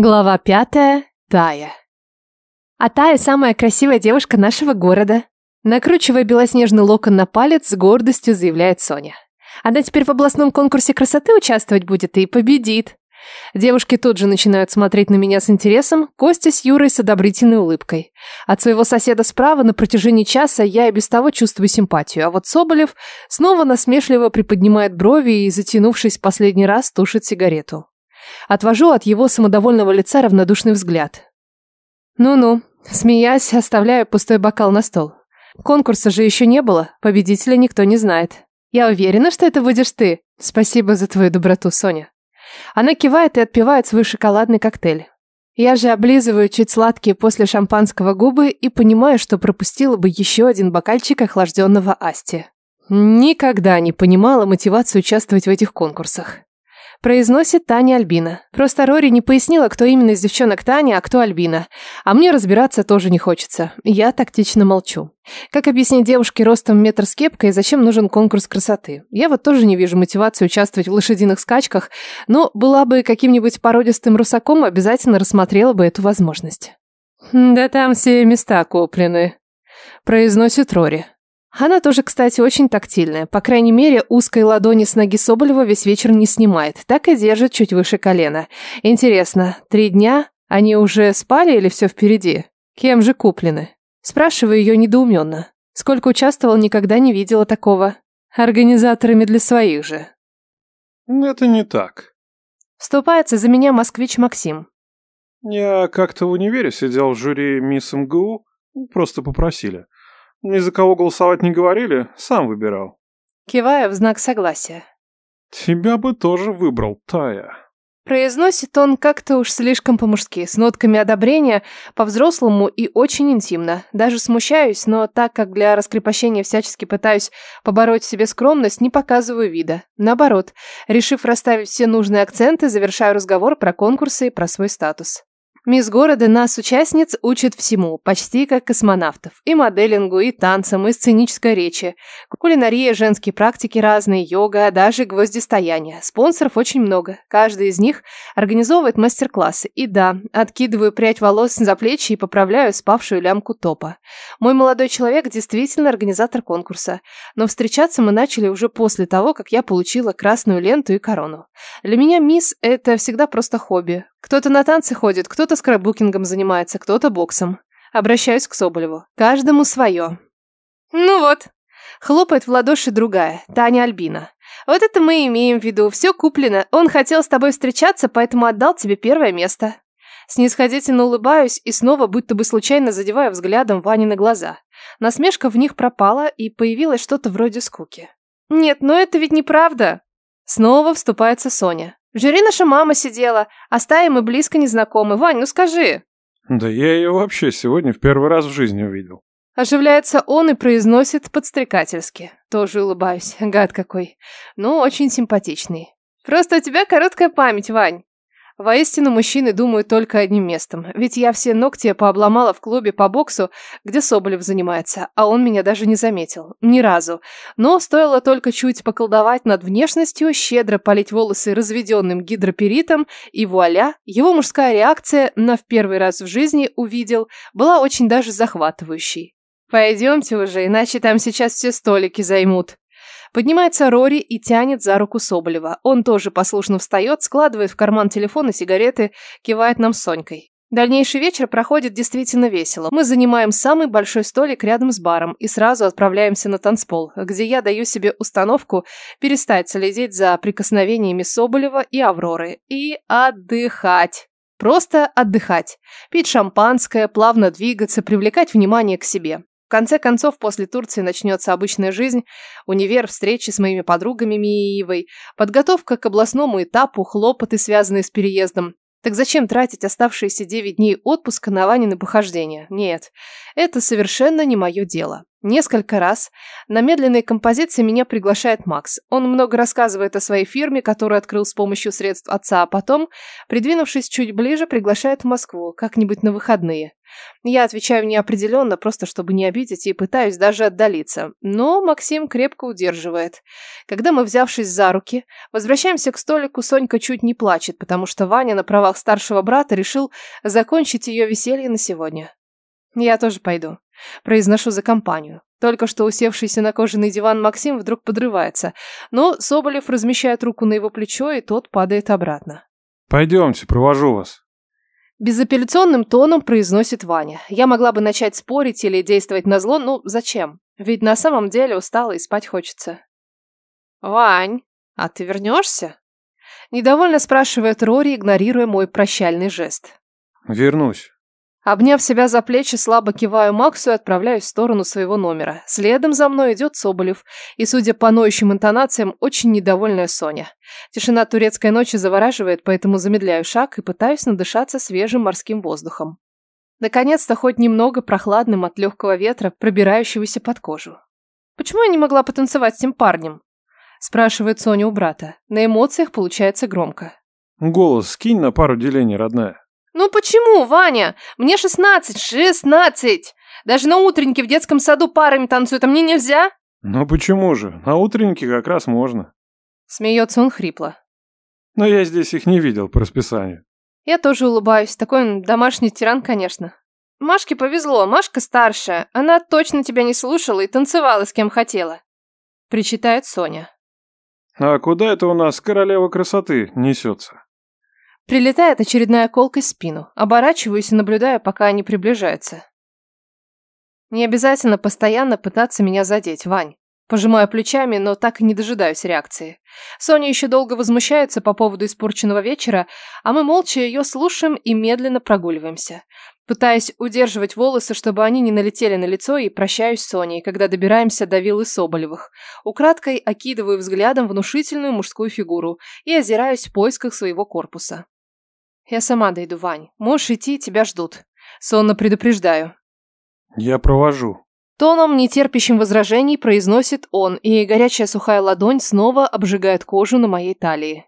Глава пятая. Тая. А Тая самая красивая девушка нашего города. Накручивая белоснежный локон на палец, с гордостью заявляет Соня. Она теперь в областном конкурсе красоты участвовать будет и победит. Девушки тут же начинают смотреть на меня с интересом, Костя с Юрой с одобрительной улыбкой. От своего соседа справа на протяжении часа я и без того чувствую симпатию, а вот Соболев снова насмешливо приподнимает брови и, затянувшись последний раз, тушит сигарету. Отвожу от его самодовольного лица равнодушный взгляд. Ну-ну, смеясь, оставляю пустой бокал на стол. Конкурса же еще не было, победителя никто не знает. Я уверена, что это будешь ты. Спасибо за твою доброту, Соня. Она кивает и отпивает свой шоколадный коктейль. Я же облизываю чуть сладкие после шампанского губы и понимаю, что пропустила бы еще один бокальчик охлажденного Асти. Никогда не понимала мотивацию участвовать в этих конкурсах. Произносит Таня Альбина. Просто Рори не пояснила, кто именно из девчонок Таня, а кто Альбина. А мне разбираться тоже не хочется. Я тактично молчу. Как объяснить девушке ростом метр с кепкой, зачем нужен конкурс красоты? Я вот тоже не вижу мотивации участвовать в лошадиных скачках, но была бы каким-нибудь породистым русаком, обязательно рассмотрела бы эту возможность. «Да там все места куплены», – произносит Рори. Она тоже, кстати, очень тактильная. По крайней мере, узкой ладони с ноги Соболева весь вечер не снимает. Так и держит чуть выше колена. Интересно, три дня? Они уже спали или все впереди? Кем же куплены? Спрашиваю ее недоуменно. Сколько участвовал, никогда не видела такого. Организаторами для своих же. Это не так. Вступается за меня москвич Максим. Я как-то в универе сидел в жюри мисс МГУ, просто попросили. Ни за кого голосовать не говорили, сам выбирал. Кивая в знак согласия. Тебя бы тоже выбрал, Тая. Произносит он как-то уж слишком по-мужски, с нотками одобрения, по-взрослому и очень интимно. Даже смущаюсь, но так как для раскрепощения всячески пытаюсь побороть в себе скромность, не показываю вида. Наоборот, решив расставить все нужные акценты, завершаю разговор про конкурсы и про свой статус. Мисс города нас, участниц, учат всему, почти как космонавтов. И моделингу, и танцам, и сценической речи. Кулинария, женские практики разные, йога, даже гвоздистояние. Спонсоров очень много. Каждый из них организовывает мастер-классы. И да, откидываю прядь волос за плечи и поправляю спавшую лямку топа. Мой молодой человек действительно организатор конкурса. Но встречаться мы начали уже после того, как я получила красную ленту и корону. Для меня мисс – это всегда просто хобби. Кто-то на танцы ходит, кто-то скраббукингом занимается, кто-то боксом. Обращаюсь к Соболеву. Каждому свое. Ну вот. Хлопает в ладоши другая, Таня Альбина. Вот это мы имеем в виду. Все куплено. Он хотел с тобой встречаться, поэтому отдал тебе первое место. Снисходительно улыбаюсь и снова будто бы случайно задеваю взглядом Вани на глаза. Насмешка в них пропала, и появилось что-то вроде скуки. «Нет, но это ведь неправда!» Снова вступается Соня. В жюри наша мама сидела, а с мы близко не знакомы. Вань, ну скажи. Да я ее вообще сегодня в первый раз в жизни увидел. Оживляется он и произносит подстрекательски. Тоже улыбаюсь. Гад какой. Ну, очень симпатичный. Просто у тебя короткая память, Вань. Воистину, мужчины думают только одним местом. Ведь я все ногти пообломала в клубе по боксу, где Соболев занимается, а он меня даже не заметил. Ни разу. Но стоило только чуть поколдовать над внешностью, щедро полить волосы разведенным гидроперитом, и вуаля, его мужская реакция на в первый раз в жизни увидел, была очень даже захватывающей. «Пойдемте уже, иначе там сейчас все столики займут», Поднимается Рори и тянет за руку Соболева. Он тоже послушно встает, складывает в карман телефон и сигареты, кивает нам с Сонькой. Дальнейший вечер проходит действительно весело. Мы занимаем самый большой столик рядом с баром и сразу отправляемся на танцпол, где я даю себе установку перестать следить за прикосновениями Соболева и Авроры и отдыхать. Просто отдыхать. Пить шампанское, плавно двигаться, привлекать внимание к себе. В конце концов, после Турции начнется обычная жизнь, универ, встречи с моими подругами Миевой, подготовка к областному этапу, хлопоты, связанные с переездом. Так зачем тратить оставшиеся девять дней отпуска на Ванины похождения? Нет, это совершенно не мое дело. Несколько раз на медленной композиции меня приглашает Макс. Он много рассказывает о своей фирме, которую открыл с помощью средств отца, а потом, придвинувшись чуть ближе, приглашает в Москву, как-нибудь на выходные. Я отвечаю неопределенно, просто чтобы не обидеть, и пытаюсь даже отдалиться. Но Максим крепко удерживает. Когда мы, взявшись за руки, возвращаемся к столику, Сонька чуть не плачет, потому что Ваня на правах старшего брата решил закончить ее веселье на сегодня. Я тоже пойду. Произношу за компанию. Только что усевшийся на кожаный диван Максим вдруг подрывается, но Соболев размещает руку на его плечо, и тот падает обратно. «Пойдемте, провожу вас». Безапелляционным тоном произносит Ваня. Я могла бы начать спорить или действовать на зло, ну зачем? Ведь на самом деле устала и спать хочется. «Вань, а ты вернешься?» Недовольно спрашивает Рори, игнорируя мой прощальный жест. «Вернусь». Обняв себя за плечи, слабо киваю Максу и отправляюсь в сторону своего номера. Следом за мной идет Соболев и, судя по ноющим интонациям, очень недовольная Соня. Тишина турецкой ночи завораживает, поэтому замедляю шаг и пытаюсь надышаться свежим морским воздухом. Наконец-то хоть немного прохладным от легкого ветра, пробирающегося под кожу. «Почему я не могла потанцевать с тем парнем?» спрашивает Соня у брата. На эмоциях получается громко. «Голос скинь на пару делений, родная». «Ну почему, Ваня? Мне шестнадцать, шестнадцать! Даже на утреннике в детском саду парами танцуют, а мне нельзя?» «Ну почему же? На утреннике как раз можно». Смеется он хрипло. «Но я здесь их не видел по расписанию». Я тоже улыбаюсь. Такой он домашний тиран, конечно. Машке повезло, Машка старшая. Она точно тебя не слушала и танцевала с кем хотела. Причитает Соня. «А куда это у нас королева красоты несется?» Прилетает очередная колкой в спину. Оборачиваюсь и наблюдаю, пока они приближаются. Не обязательно постоянно пытаться меня задеть, Вань. Пожимаю плечами, но так и не дожидаюсь реакции. Соня еще долго возмущается по поводу испорченного вечера, а мы молча ее слушаем и медленно прогуливаемся. Пытаясь удерживать волосы, чтобы они не налетели на лицо, и прощаюсь с Соней, когда добираемся до виллы Соболевых. Украдкой окидываю взглядом внушительную мужскую фигуру и озираюсь в поисках своего корпуса. «Я сама дойду, Вань. Можешь идти, тебя ждут». Сонно предупреждаю. «Я провожу». Тоном, нетерпящим возражений, произносит он, и горячая сухая ладонь снова обжигает кожу на моей талии.